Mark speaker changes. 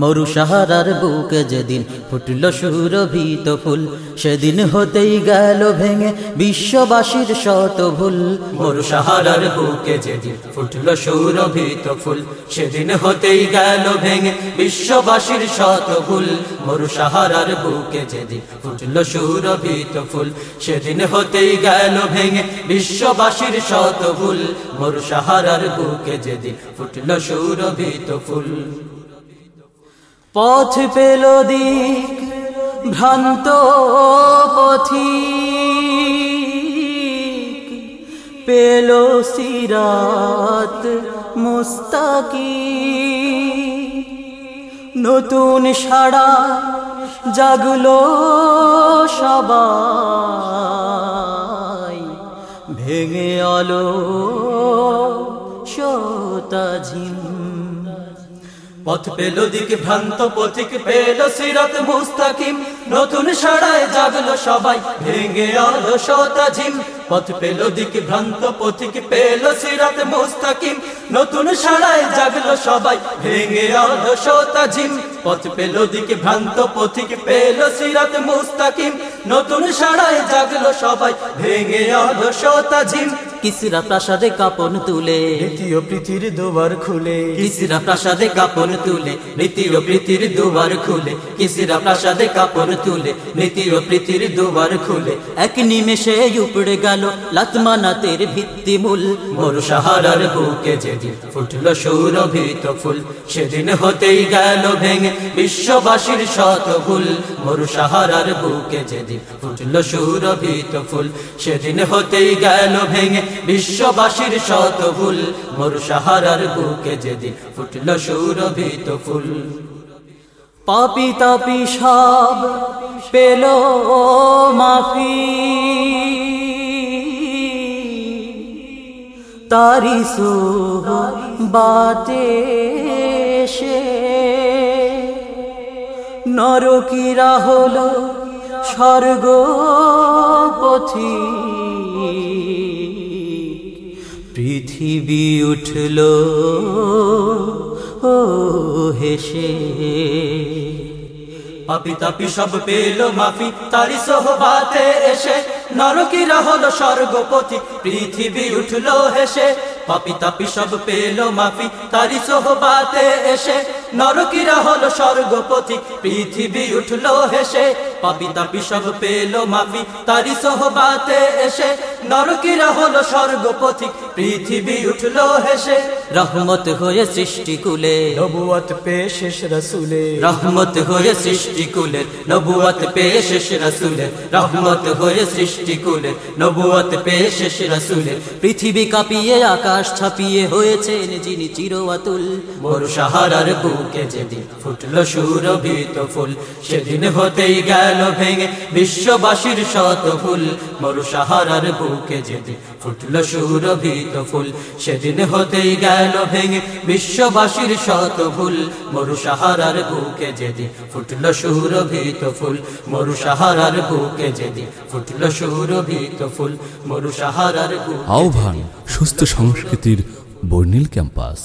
Speaker 1: মরু সাহারার বুকে যেদিন ফুটল সুরভিত ফুল, সেদিন হতেই গেল ভেঙে বিশ্ববাসীর শত ভুল।
Speaker 2: মরু সাহারার বুকে যেদিন ফুটল সৌরভিত ফুল, সেদিন হতেই গেল ভেঙে বিশ্ববাসীর শত ভুল। মরু সাহারার বুকে যেদিন ফুটল সৌরভিত ফুল, সেদিন হতেই গেল ভেঙে বিশ্ববাসীর শত ভুল। মরু সাহারার বুকে যেদিন ফুটল সৌরভিত ফুল।
Speaker 1: পথ পেল দিক, ভ্রান্ত পথি। পেল সিরাত মুস্তাকি। নতুন সাড়া জাগলো সবাই। ভেঙে আলো সোতা ঝিম
Speaker 2: পথ পেল দিকে ভ্রান্ত, পথিক পেল সিরাত মুস্তাকিম। নতুন সাড়ায় জাগলো সবাই, ভেঙে আলো শতাজিম পথ পেল দিকে ভ্রান্ত, পথিক পেল সিরাত মুস্তাকিম। নতুন সাড়ায় জাগলো সবাই, ভেঙে আলো শতাজিম পথ পেল দিকে ভ্রান্ত, পথিক পেল সিরাত মুস্তাকিম। নতুন সাড়ায় জাগলো সবাই, ভেঙে আলো শতাজিম
Speaker 1: কিসরা প্রাসাদে কাপন তুলে।
Speaker 2: দ্বিতীয় পৃথিবীর দুবার খুলে।
Speaker 1: কিসরা প্রাসাদে কাপন তুলে
Speaker 2: নীতির প্রীতির দুবার খুলে। কিসিরা প্রাসাদে কাপড় তুলে নীতির প্রীতির দুবার খুলে।
Speaker 1: এক নিমেষে উপড়ে গেল লাতমানাতের ভিত্তি মূল
Speaker 2: মরু সাহারার বুকে যেদিন ফুটল সৌরভিত ফুল সেদিন হতেই গেল ভেঙে বিশ্ববাসীর শত ভুল। মরু সাহারার বুকে যেদিন ফুটল সৌরভিত ফুল সেদিন হতেই গেল ভেঙে বিশ্ববাসীর শত ভুল মরু সাহারার বুকে যেদিন ফুটল সৌরভিত ফুল।
Speaker 1: পাপি তাপি সব পেল মাফি। তারি সে। নরকিরা হলো স্বর্গ পথি পৃথিবী উঠল, ও হেসে
Speaker 2: পাপি তাপি সব পেল মাফি তারি সোহবাতে এসে নরকিরা হলো স্বর্গপতি, পৃথিবী উঠল হেসে পাপি তাপি সব পেল মাফি তারি সোহবাতে এসে নরকিরা হলো স্বর্গপতি, পৃথিবী উঠল হেসে পাপি তাপি সব পেল মাফি তারি সোহবাতে এসে নরকিরা হলো স্বর্গপতি পৃথিবী উঠল হেসে।
Speaker 1: রহমত হয়ে সৃষ্টি কুলে।
Speaker 2: নবুয়াত পেয়ে শেষ রসুলে।
Speaker 1: রহমত হয়ে সৃষ্টি কুলের
Speaker 2: নবুয়াত পেয়ে শেষ রসুলের রহমত হয়ে সৃষ্টি কুলের নবুয়াত পেয়ে শেষ রসুলের
Speaker 1: পৃথিবী কাঁপিয়ে আকাশ ছাপিয়ে হয়েছে যিনি চিরওয়াতুল
Speaker 2: মোর সাহারার বুকে যেদিন ফুটলো সুরভিত ফুল সেদিন হতেই গেল ভেঙে বিশ্ববাসীর শত ফুল মোর সাহারার বুকে যেদিন ফুটলো সুরভিত ফুল। সেদিন হতেই গেল ভেঙে বিশ্ববাসীর শত ফুল মরু সাহারার বুকে যেদিন ফুটলো সুরভিত ফুল। মরু সাহারার বুকে যেদিন ফুটলো সুরভিত ফুল মরু সাহারার
Speaker 3: আহ্বান, সুস্থ সংস্কৃতির বর্ণিল ক্যাম্পাস।